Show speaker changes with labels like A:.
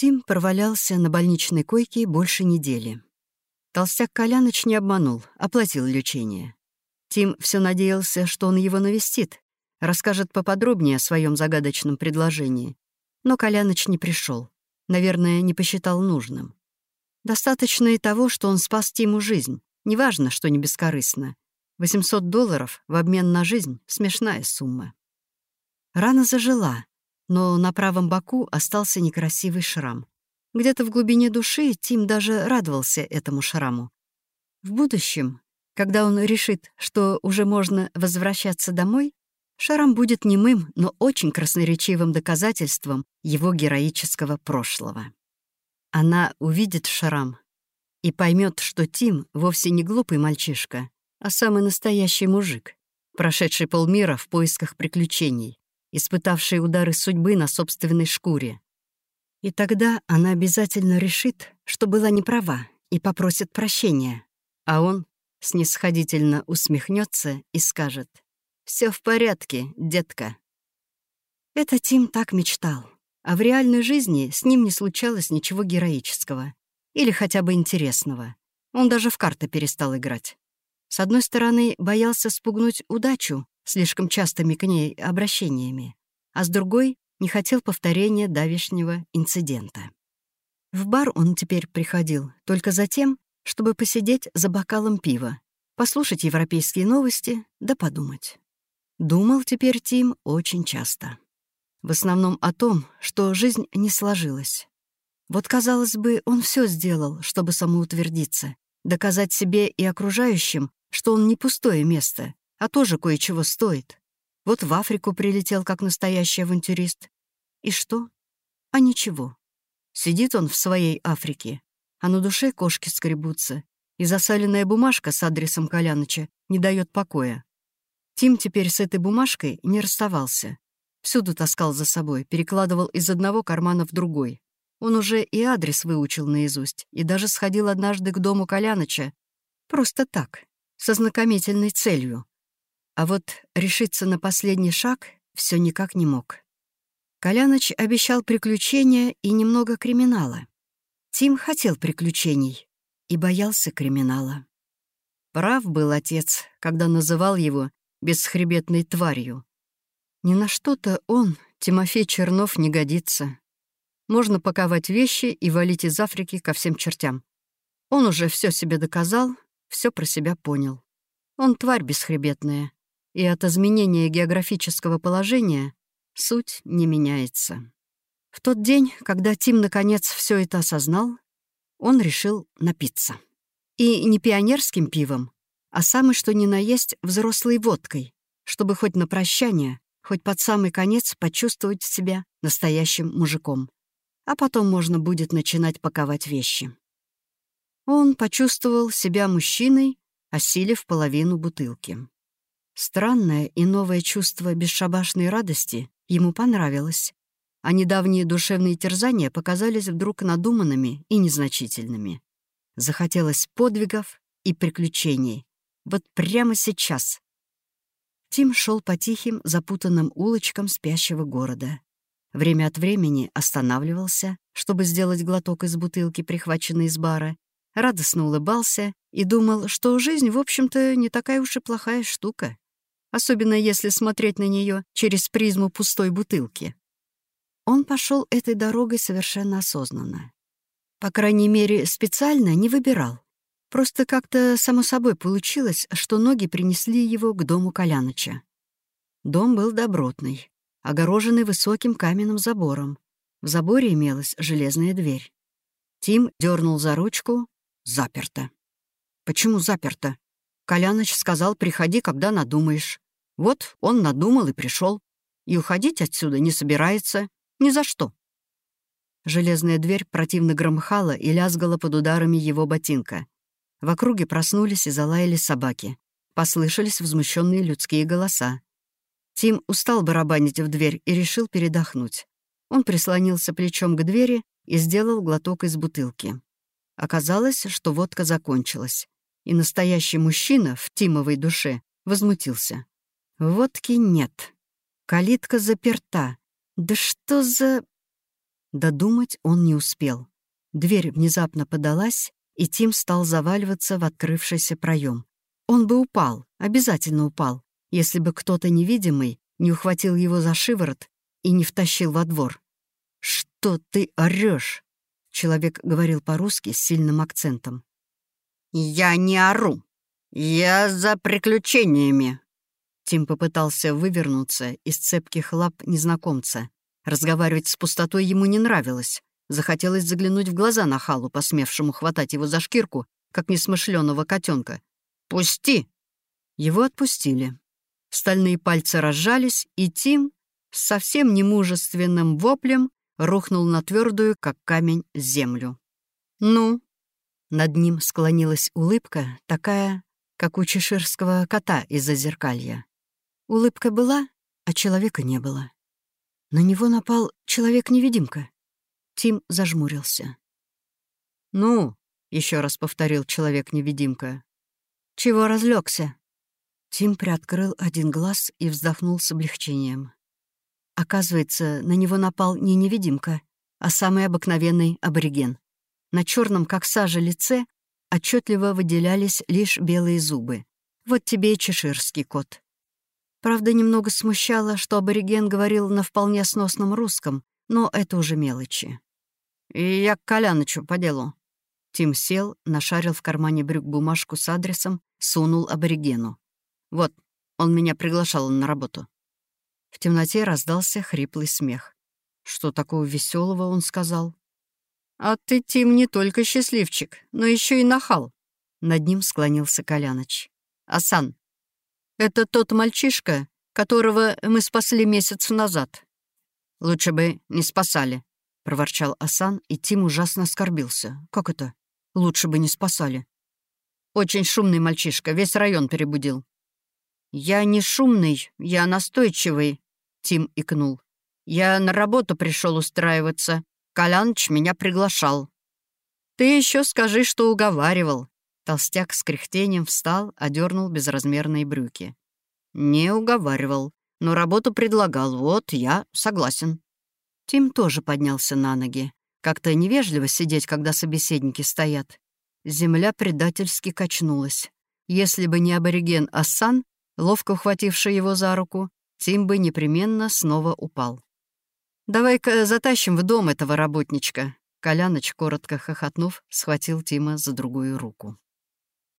A: Тим провалялся на больничной койке больше недели. Толстяк Коляныч не обманул, оплатил лечение. Тим все надеялся, что он его навестит, расскажет поподробнее о своем загадочном предложении. Но Коляныч не пришел. Наверное, не посчитал нужным. Достаточно и того, что он спас Тиму жизнь. Неважно, что не бескорыстно. 800 долларов в обмен на жизнь — смешная сумма. Рана зажила, но на правом боку остался некрасивый шрам. Где-то в глубине души Тим даже радовался этому шраму. В будущем, когда он решит, что уже можно возвращаться домой, шрам будет немым, но очень красноречивым доказательством его героического прошлого. Она увидит шрам и поймет, что Тим вовсе не глупый мальчишка, а самый настоящий мужик, прошедший полмира в поисках приключений, испытавший удары судьбы на собственной шкуре. И тогда она обязательно решит, что была неправа, и попросит прощения, а он снисходительно усмехнется и скажет «Все в порядке, детка». Это Тим так мечтал, а в реальной жизни с ним не случалось ничего героического или хотя бы интересного. Он даже в карты перестал играть. С одной стороны, боялся спугнуть удачу, слишком частыми к ней обращениями, а с другой — не хотел повторения давешнего инцидента. В бар он теперь приходил только за тем, чтобы посидеть за бокалом пива, послушать европейские новости да подумать. Думал теперь Тим очень часто. В основном о том, что жизнь не сложилась. Вот, казалось бы, он все сделал, чтобы самоутвердиться, доказать себе и окружающим, что он не пустое место, а тоже кое-чего стоит. Вот в Африку прилетел как настоящий авантюрист. И что? А ничего. Сидит он в своей Африке, а на душе кошки скребутся, и засаленная бумажка с адресом Коляныча не дает покоя. Тим теперь с этой бумажкой не расставался. Всюду таскал за собой, перекладывал из одного кармана в другой. Он уже и адрес выучил наизусть, и даже сходил однажды к дому Коляныча. Просто так, со знакомительной целью. А вот решиться на последний шаг все никак не мог. Коляныч обещал приключения и немного криминала. Тим хотел приключений и боялся криминала. Прав был отец, когда называл его бесхребетной тварью. Ни на что-то он, Тимофей Чернов, не годится. Можно паковать вещи и валить из Африки ко всем чертям. Он уже все себе доказал, все про себя понял. Он тварь бесхребетная, и от изменения географического положения суть не меняется. В тот день, когда Тим наконец все это осознал, он решил напиться. И не пионерским пивом, а самый что ни на есть взрослой водкой, чтобы хоть на прощание, хоть под самый конец почувствовать себя настоящим мужиком. А потом можно будет начинать паковать вещи. Он почувствовал себя мужчиной, осилив половину бутылки. Странное и новое чувство бесшабашной радости ему понравилось, а недавние душевные терзания показались вдруг надуманными и незначительными. Захотелось подвигов и приключений. Вот прямо сейчас. Тим шел по тихим, запутанным улочкам спящего города. Время от времени останавливался, чтобы сделать глоток из бутылки, прихваченной из бара, радостно улыбался и думал, что жизнь, в общем-то, не такая уж и плохая штука, особенно если смотреть на нее через призму пустой бутылки. Он пошел этой дорогой совершенно осознанно. По крайней мере, специально не выбирал. Просто как-то само собой получилось, что ноги принесли его к дому Коляныча. Дом был добротный, огороженный высоким каменным забором. В заборе имелась железная дверь. Тим дернул за ручку, Заперто. Почему заперто? Коляныч сказал, приходи, когда надумаешь. Вот он надумал и пришел. И уходить отсюда не собирается. Ни за что. Железная дверь противно громыхала и лязгала под ударами его ботинка. В округе проснулись и залаяли собаки. Послышались возмущенные людские голоса. Тим устал барабанить в дверь и решил передохнуть. Он прислонился плечом к двери и сделал глоток из бутылки. Оказалось, что водка закончилась, и настоящий мужчина в Тимовой душе возмутился. «Водки нет. Калитка заперта. Да что за...» Додумать он не успел. Дверь внезапно подалась, и Тим стал заваливаться в открывшийся проем. Он бы упал, обязательно упал, если бы кто-то невидимый не ухватил его за шиворот и не втащил во двор. «Что ты орешь? Человек говорил по-русски с сильным акцентом. «Я не ору. Я за приключениями». Тим попытался вывернуться из цепких лап незнакомца. Разговаривать с пустотой ему не нравилось. Захотелось заглянуть в глаза на халу, посмевшему хватать его за шкирку, как несмышленого котенка. «Пусти!» Его отпустили. Стальные пальцы разжались, и Тим с совсем немужественным воплем рухнул на твердую, как камень, землю. «Ну?» Над ним склонилась улыбка, такая, как у чеширского кота из-за зеркалья. Улыбка была, а человека не было. На него напал человек-невидимка. Тим зажмурился. «Ну?» — еще раз повторил человек-невидимка. «Чего разлегся? Тим приоткрыл один глаз и вздохнул с облегчением. Оказывается, на него напал не невидимка, а самый обыкновенный абориген. На черном, как сажа, лице отчетливо выделялись лишь белые зубы. Вот тебе и чеширский кот. Правда, немного смущало, что абориген говорил на вполне сносном русском, но это уже мелочи. «И я к Колянычу по делу». Тим сел, нашарил в кармане брюк бумажку с адресом, сунул аборигену. «Вот, он меня приглашал на работу». В темноте раздался хриплый смех. Что такого веселого он сказал? «А ты, Тим, не только счастливчик, но еще и нахал». Над ним склонился Коляныч. «Асан, это тот мальчишка, которого мы спасли месяц назад». «Лучше бы не спасали», — проворчал Асан, и Тим ужасно оскорбился. «Как это? Лучше бы не спасали». «Очень шумный мальчишка, весь район перебудил». «Я не шумный, я настойчивый», — Тим икнул. «Я на работу пришел устраиваться. Коляныч меня приглашал». «Ты еще скажи, что уговаривал». Толстяк с кряхтением встал, одернул безразмерные брюки. «Не уговаривал, но работу предлагал. Вот, я согласен». Тим тоже поднялся на ноги. Как-то невежливо сидеть, когда собеседники стоят. Земля предательски качнулась. Если бы не абориген Ассан, ловко ухвативший его за руку, Тим бы непременно снова упал. «Давай-ка затащим в дом этого работничка». Коляныч, коротко хохотнув, схватил Тима за другую руку.